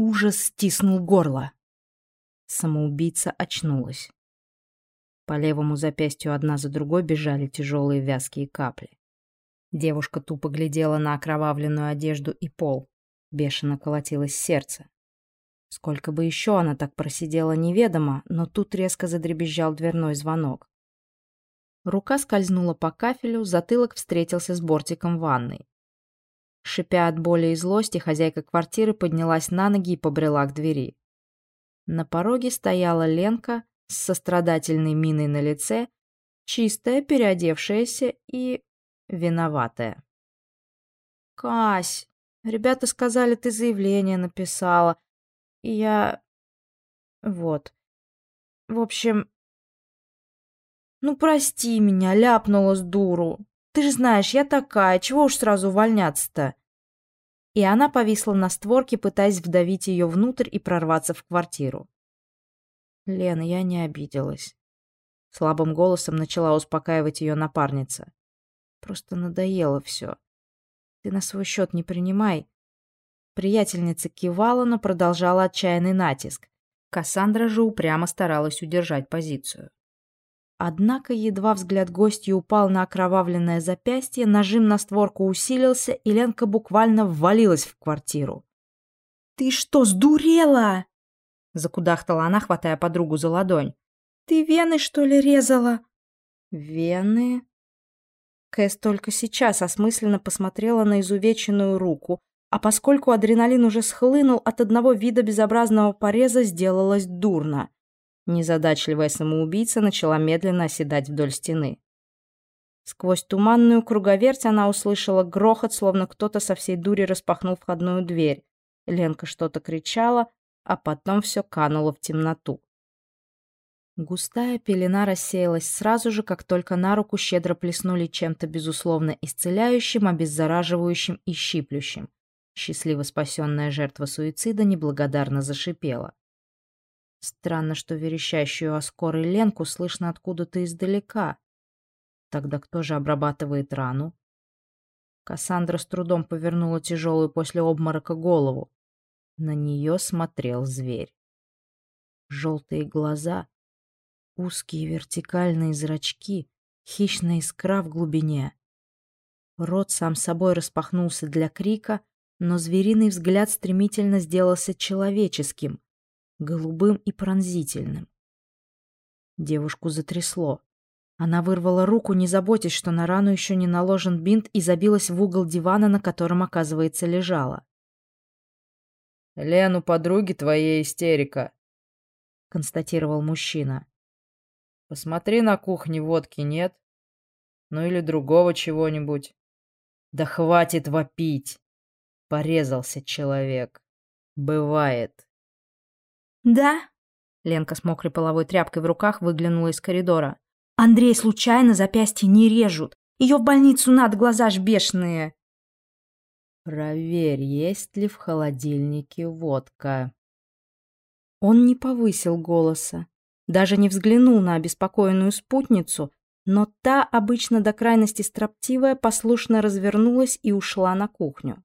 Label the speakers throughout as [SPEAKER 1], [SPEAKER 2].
[SPEAKER 1] ужас стиснул горло. Самоубийца очнулась. По левому запястью одна за другой бежали тяжелые вязкие капли. Девушка тупо глядела на окровавленную одежду и пол. Бешено колотилось сердце. Сколько бы еще она так просидела, неведомо, но тут резко задребезжал дверной звонок. Рука скользнула по кафелю, затылок встретился с бортиком ванной. Шипя от боли и злости, хозяйка квартиры поднялась на ноги и побрела к двери. На пороге стояла Ленка с сострадательной миной на лице, чистая, переодевшаяся и виноватая. «Кась, ребята сказали, ты заявление написала. Я... Вот. В общем... Ну, прости меня, ляпнула с дуру. Ты же знаешь, я такая, чего уж сразу увольняться-то?» И она повисла на створке, пытаясь вдавить ее внутрь и прорваться в квартиру. «Лена, я не обиделась». Слабым голосом начала успокаивать ее напарница. «Просто надоело все. Ты на свой счет не принимай». Приятельница кивала, но продолжала отчаянный натиск. Кассандра же упрямо старалась удержать позицию. Однако едва взгляд гостья упал на окровавленное запястье, нажим на створку усилился, и Ленка буквально ввалилась в квартиру. «Ты что, сдурела?» — закудахтала она, хватая подругу за ладонь. «Ты вены, что ли, резала?» «Вены?» Кэс только сейчас осмысленно посмотрела на изувеченную руку, а поскольку адреналин уже схлынул от одного вида безобразного пореза, сделалось дурно. Незадачливая самоубийца начала медленно оседать вдоль стены. Сквозь туманную круговерть она услышала грохот, словно кто-то со всей дури распахнул входную дверь. Ленка что-то кричала, а потом все кануло в темноту. Густая пелена рассеялась сразу же, как только на руку щедро плеснули чем-то безусловно исцеляющим, обеззараживающим и щиплющим. Счастливо спасенная жертва суицида неблагодарно зашипела. Странно, что верещащую о скорой Ленку слышно откуда-то издалека. Тогда кто же обрабатывает рану? Кассандра с трудом повернула тяжелую после обморока голову. На нее смотрел зверь. Желтые глаза, узкие вертикальные зрачки, хищная искра в глубине. Рот сам собой распахнулся для крика, но звериный взгляд стремительно сделался человеческим, голубым и пронзительным. Девушку затрясло. Она вырвала руку, не заботясь, что на рану еще не наложен бинт, и забилась в угол дивана, на котором, оказывается, лежала.
[SPEAKER 2] «Лен, у подруги твоей истерика», — констатировал мужчина. «Посмотри на кухне, водки нет? Ну или другого чего-нибудь». «Да хватит вопить!» — порезался человек. «Бывает».
[SPEAKER 1] «Да?» Ленка с мокрой половой тряпкой в руках выглянула из коридора. «Андрей случайно запястье не режут. Ее в больницу надо, глаза ж бешеные».
[SPEAKER 2] «Проверь, есть ли в холодильнике водка».
[SPEAKER 1] Он не повысил голоса, даже не взглянул на обеспокоенную спутницу, но та, обычно до крайности строптивая, послушно развернулась и ушла на кухню.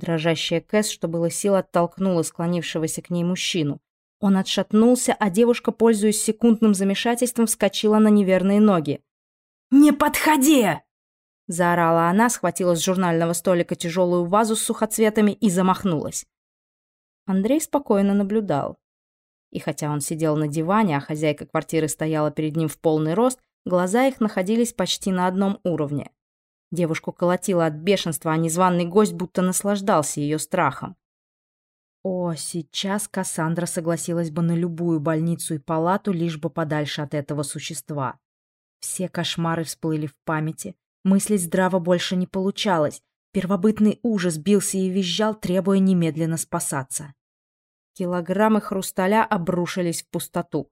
[SPEAKER 1] Дрожащая Кэс, что было сил, оттолкнула склонившегося к ней мужчину. Он отшатнулся, а девушка, пользуясь секундным замешательством, вскочила на неверные ноги. «Не подходи!» Заорала она, схватила с журнального столика тяжелую вазу с сухоцветами и замахнулась. Андрей спокойно наблюдал. И хотя он сидел на диване, а хозяйка квартиры стояла перед ним в полный рост, глаза их находились почти на одном уровне. Девушку колотило от бешенства, а незваный гость будто наслаждался ее страхом. О, сейчас Кассандра согласилась бы на любую больницу и палату, лишь бы подальше от этого существа. Все кошмары всплыли в памяти. Мыслить здраво больше не получалось. Первобытный ужас бился и визжал, требуя немедленно спасаться. Килограммы хрусталя обрушились в пустоту.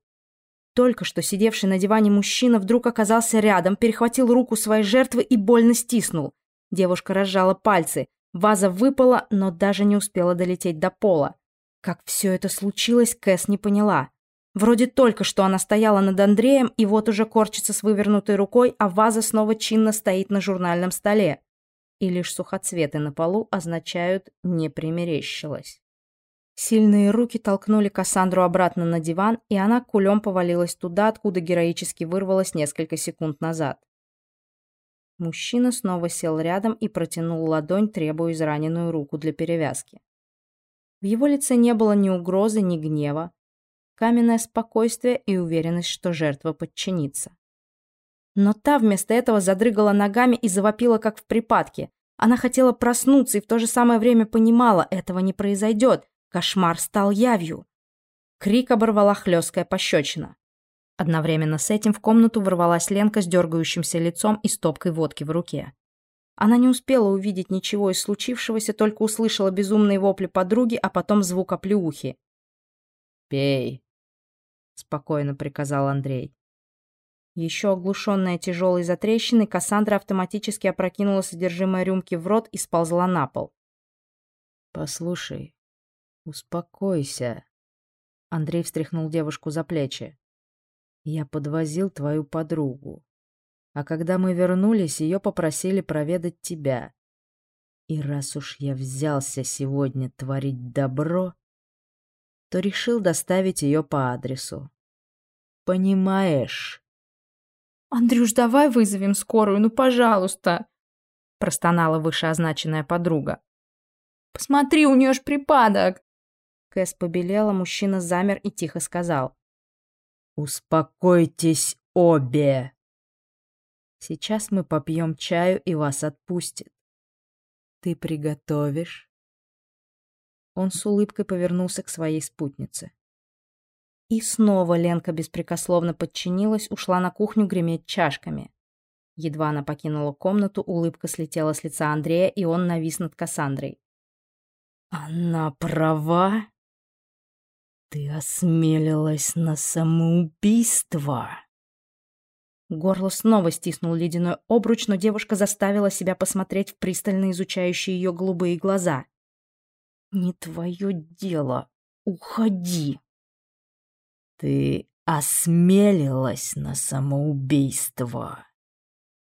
[SPEAKER 1] Только что сидевший на диване мужчина вдруг оказался рядом, перехватил руку своей жертвы и больно стиснул. Девушка разжала пальцы. Ваза выпала, но даже не успела долететь до пола. Как все это случилось, Кэс не поняла. Вроде только что она стояла над Андреем, и вот уже корчится с вывернутой рукой, а ваза снова чинно стоит на журнальном столе. И лишь сухоцветы на полу означают «не примерещилось». Сильные руки толкнули Кассандру обратно на диван, и она кулем повалилась туда, откуда героически вырвалась несколько секунд назад. Мужчина снова сел рядом и протянул ладонь, требуя израненную руку для перевязки. В его лице не было ни угрозы, ни гнева, каменное спокойствие и уверенность, что жертва подчинится. Но та вместо этого задрыгала ногами и завопила, как в припадке. Она хотела проснуться и в то же самое время понимала, этого не произойдет. Кошмар стал явью. Крик оборвала хлесткая пощечина. Одновременно с этим в комнату ворвалась Ленка с дергающимся лицом и стопкой водки в руке. Она не успела увидеть ничего из случившегося, только услышала безумные вопли подруги, а потом звук оплеухи.
[SPEAKER 2] «Пей», — спокойно приказал Андрей.
[SPEAKER 1] Еще оглушенная тяжелой затрещиной, Кассандра автоматически опрокинула содержимое рюмки в рот и сползла на пол.
[SPEAKER 2] «Послушай, успокойся». Андрей встряхнул девушку за плечи. Я подвозил твою подругу. А когда мы вернулись, ее попросили проведать тебя. И раз уж я взялся сегодня творить добро, то решил доставить ее по адресу. Понимаешь?
[SPEAKER 1] «Андрюш, давай вызовем скорую, ну, пожалуйста!» простонала вышеозначенная подруга. «Посмотри, у нее ж припадок!» Кэс побелела, мужчина замер и тихо сказал.
[SPEAKER 2] «Успокойтесь обе!» «Сейчас мы попьем чаю и вас отпустит. Ты приготовишь?» Он с улыбкой повернулся к своей спутнице.
[SPEAKER 1] И снова Ленка беспрекословно подчинилась, ушла на кухню греметь чашками. Едва она покинула комнату, улыбка слетела с лица Андрея, и он навис над Кассандрой.
[SPEAKER 2] «Она права?» «Ты осмелилась на самоубийство?»
[SPEAKER 1] Горло снова стиснул ледяной обруч, но девушка заставила себя посмотреть в пристально изучающие ее голубые глаза. «Не твое дело. Уходи!»
[SPEAKER 2] «Ты осмелилась на самоубийство!»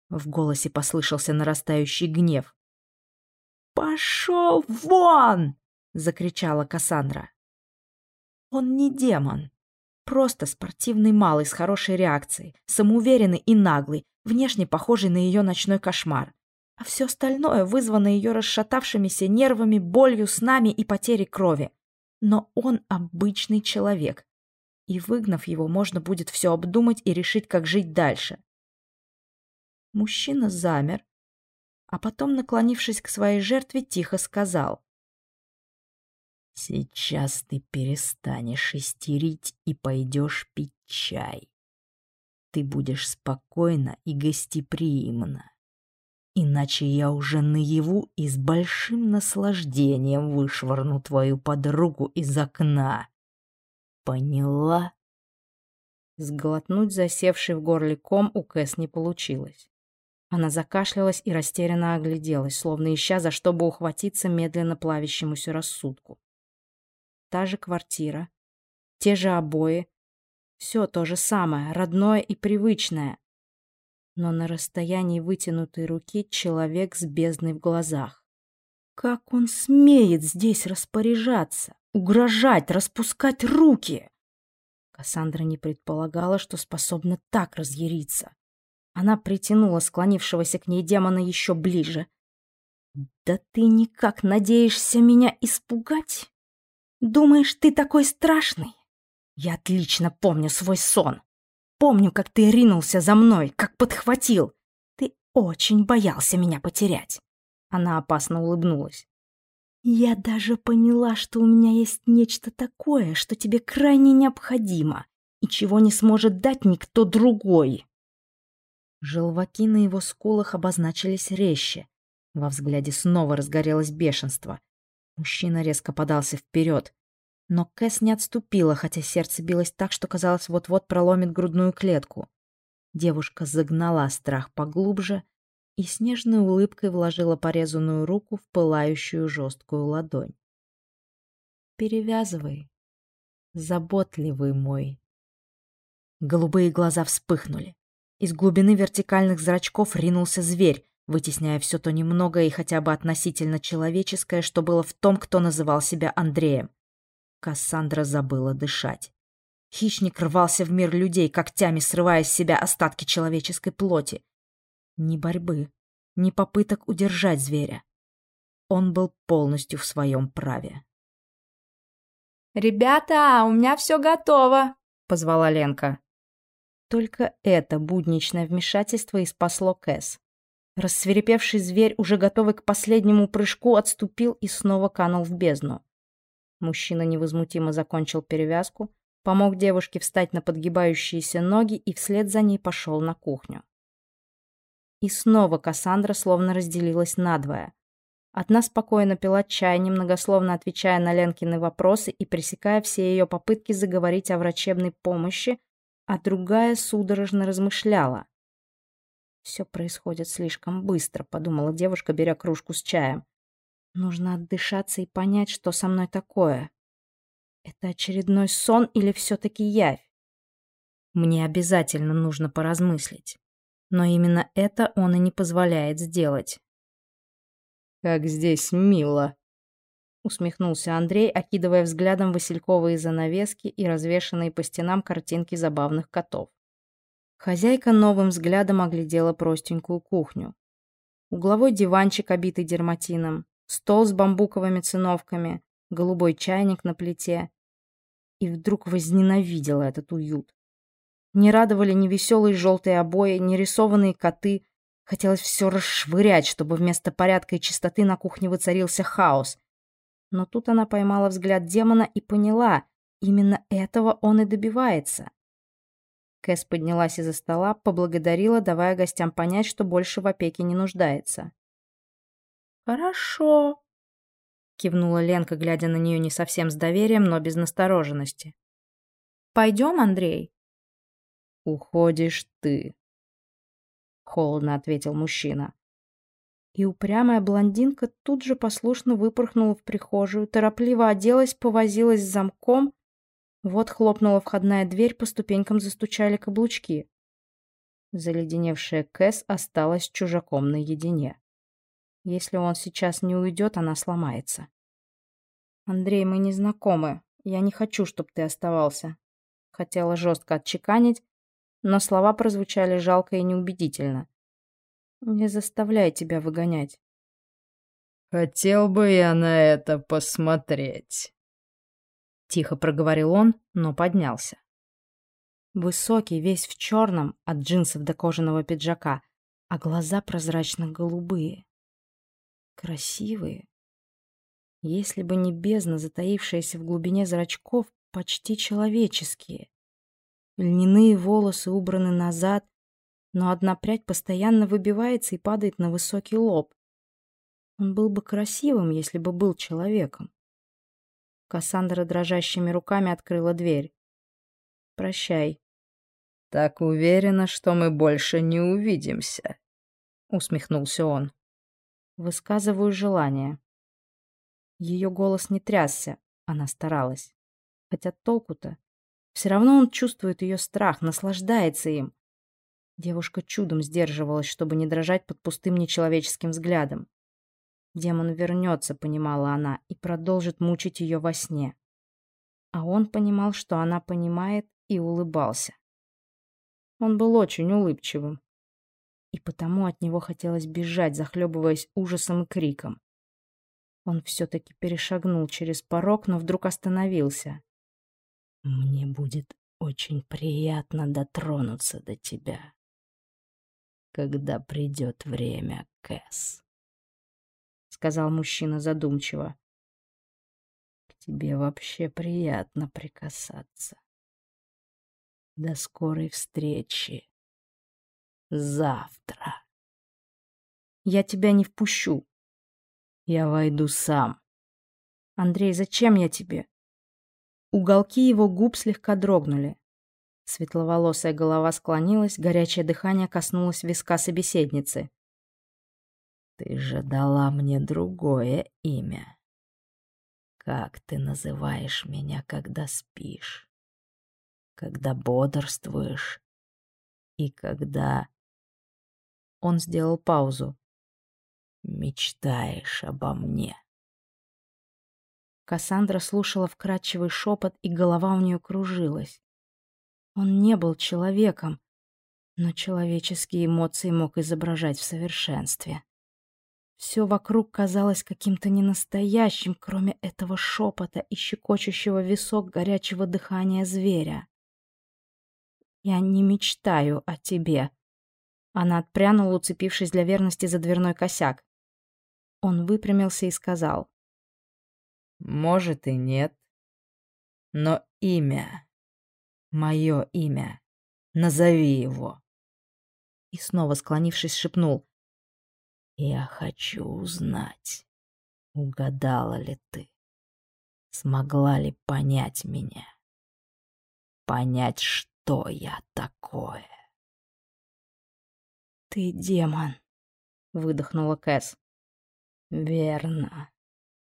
[SPEAKER 2] В голосе послышался нарастающий гнев.
[SPEAKER 1] «Пошел вон!» — закричала Кассандра. Он не демон. Просто спортивный малый с хорошей реакцией, самоуверенный и наглый, внешне похожий на ее ночной кошмар. А все остальное вызвано ее расшатавшимися нервами, болью, снами и потерей крови. Но он обычный человек. И выгнав его, можно будет все обдумать и решить, как жить дальше. Мужчина замер, а потом, наклонившись к своей жертве, тихо сказал.
[SPEAKER 2] Сейчас ты перестанешь истерить и пойдешь пить чай. Ты будешь спокойно и гостеприимно. Иначе я уже наяву и с большим наслаждением вышвырну твою подругу из окна. Поняла?
[SPEAKER 1] Сглотнуть засевший в горле ком у Кэс не получилось. Она закашлялась и растерянно огляделась, словно ища за что бы ухватиться медленно плавящемуся рассудку та же квартира, те же обои. Все то же самое, родное и привычное. Но на расстоянии вытянутой руки человек с бездной в глазах. Как он смеет здесь распоряжаться, угрожать, распускать руки? Кассандра не предполагала, что способна так разъяриться. Она притянула склонившегося к ней демона еще ближе. «Да ты никак надеешься меня испугать?» Думаешь, ты такой страшный? Я отлично помню свой сон. Помню, как ты ринулся за мной, как подхватил. Ты очень боялся меня потерять. Она опасно улыбнулась. Я даже поняла, что у меня есть нечто такое, что тебе крайне необходимо и чего не сможет дать никто другой. Желваки на его скулах обозначились резче. Во взгляде снова разгорелось бешенство. Мужчина резко подался вперед. Но Кэс не отступила, хотя сердце билось так, что казалось, вот-вот проломит грудную клетку. Девушка загнала страх поглубже и с нежной улыбкой вложила порезанную руку в пылающую жесткую ладонь. «Перевязывай, заботливый мой». Голубые глаза вспыхнули. Из глубины вертикальных зрачков ринулся зверь, вытесняя все то немногое и хотя бы относительно человеческое, что было в том, кто называл себя Андреем. Кассандра забыла дышать. Хищник рвался в мир людей, когтями срывая с себя остатки человеческой плоти. Ни борьбы, ни попыток удержать зверя. Он был полностью в своем праве.
[SPEAKER 3] «Ребята, у меня все готово!»
[SPEAKER 1] — позвала Ленка. Только это будничное вмешательство и спасло Кэс. Рассверепевший зверь, уже готовый к последнему прыжку, отступил и снова канул в бездну. Мужчина невозмутимо закончил перевязку, помог девушке встать на подгибающиеся ноги и вслед за ней пошел на кухню. И снова Кассандра словно разделилась надвое. Одна спокойно пила чай, немногословно отвечая на Ленкины вопросы и пресекая все ее попытки заговорить о врачебной помощи, а другая судорожно размышляла. «Все происходит слишком быстро», — подумала девушка, беря кружку с чаем. «Нужно отдышаться и понять, что со мной такое. Это очередной сон или все-таки явь? Мне обязательно нужно поразмыслить. Но именно это он и не позволяет сделать.
[SPEAKER 2] «Как здесь мило!» усмехнулся Андрей, окидывая взглядом васильковые занавески и развешанные по стенам картинки забавных котов. Хозяйка новым взглядом оглядела простенькую кухню. Угловой диванчик, обитый дерматином, стол с бамбуковыми циновками, голубой чайник на плите. И вдруг возненавидела этот уют. Не радовали ни веселые желтые обои, ни рисованные коты. Хотелось все расшвырять, чтобы вместо порядка и чистоты на кухне воцарился хаос. Но тут она поймала взгляд демона и поняла, именно этого он и добивается. Кэс поднялась из-за стола, поблагодарила, давая гостям понять, что больше в опеке не нуждается.
[SPEAKER 3] «Хорошо», — кивнула
[SPEAKER 1] Ленка, глядя на нее не совсем с доверием, но без настороженности.
[SPEAKER 3] «Пойдем, Андрей?»
[SPEAKER 2] «Уходишь ты», — холодно ответил мужчина.
[SPEAKER 1] И упрямая блондинка тут же послушно выпорхнула в прихожую, торопливо оделась, повозилась с замком. Вот хлопнула входная дверь, по ступенькам застучали каблучки. Заледеневшая Кэс осталась чужаком наедине. Если он сейчас не уйдет, она сломается. «Андрей, мы не знакомы. Я не хочу, чтобы ты оставался». Хотела жестко отчеканить, но слова прозвучали жалко и неубедительно. «Не заставляй тебя выгонять».
[SPEAKER 2] «Хотел бы я на это посмотреть», — тихо проговорил он, но поднялся.
[SPEAKER 1] Высокий, весь в черном, от джинсов до кожаного пиджака, а глаза прозрачно-голубые. Красивые. Если бы не бездна, затаившаяся в глубине зрачков, почти человеческие. Льняные волосы убраны назад, но одна прядь постоянно выбивается и падает на высокий лоб. Он был бы красивым, если бы был человеком. Кассандра дрожащими руками открыла дверь. «Прощай».
[SPEAKER 2] «Так уверена, что мы больше не увидимся», — усмехнулся он.
[SPEAKER 1] «Высказываю желание». Ее голос не трясся, она старалась. Хотя толку-то? Все равно он чувствует ее страх, наслаждается им. Девушка чудом сдерживалась, чтобы не дрожать под пустым нечеловеческим взглядом. Демон вернется, понимала она, и продолжит мучить ее во сне. А он понимал, что она понимает, и улыбался. Он был очень улыбчивым. И потому от него хотелось бежать, захлебываясь ужасом и криком. Он все-таки перешагнул через порог, но вдруг остановился. Мне будет очень приятно дотронуться до тебя, когда придет время, Кэс, — сказал мужчина задумчиво. К тебе вообще приятно прикасаться. До скорой встречи. Завтра. Я тебя не впущу. Я войду сам. Андрей, зачем я тебе? Уголки его губ слегка дрогнули. Светловолосая голова склонилась, горячее дыхание коснулось виска собеседницы. «Ты же дала мне другое имя. Как ты называешь меня, когда спишь? Когда бодрствуешь? И когда...» Он сделал паузу. «Мечтаешь обо мне?» Кассандра слушала вкрадчивый шепот, и голова у нее кружилась. Он не был человеком, но человеческие эмоции мог изображать в совершенстве. Все вокруг казалось каким-то ненастоящим, кроме этого шепота и щекочущего висок горячего дыхания зверя. «Я не мечтаю о тебе». Она отпрянула, уцепившись для верности за дверной косяк. Он выпрямился и сказал.
[SPEAKER 2] «Может и нет. Но имя, мое имя, назови его».
[SPEAKER 1] И снова склонившись, шепнул.
[SPEAKER 2] Я хочу узнать, угадала ли ты, смогла ли понять меня, понять, что я такое.
[SPEAKER 1] Ты демон, выдохнула Кэс.
[SPEAKER 2] Верно.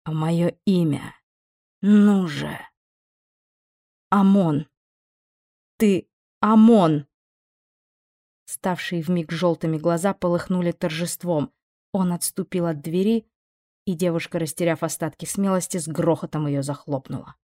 [SPEAKER 2] А мое имя? Ну же.
[SPEAKER 1] Амон. Ты Амон. Ставшие вмиг желтыми глаза полыхнули торжеством. Он отступил от двери, и девушка, растеряв остатки смелости, с грохотом ее захлопнула.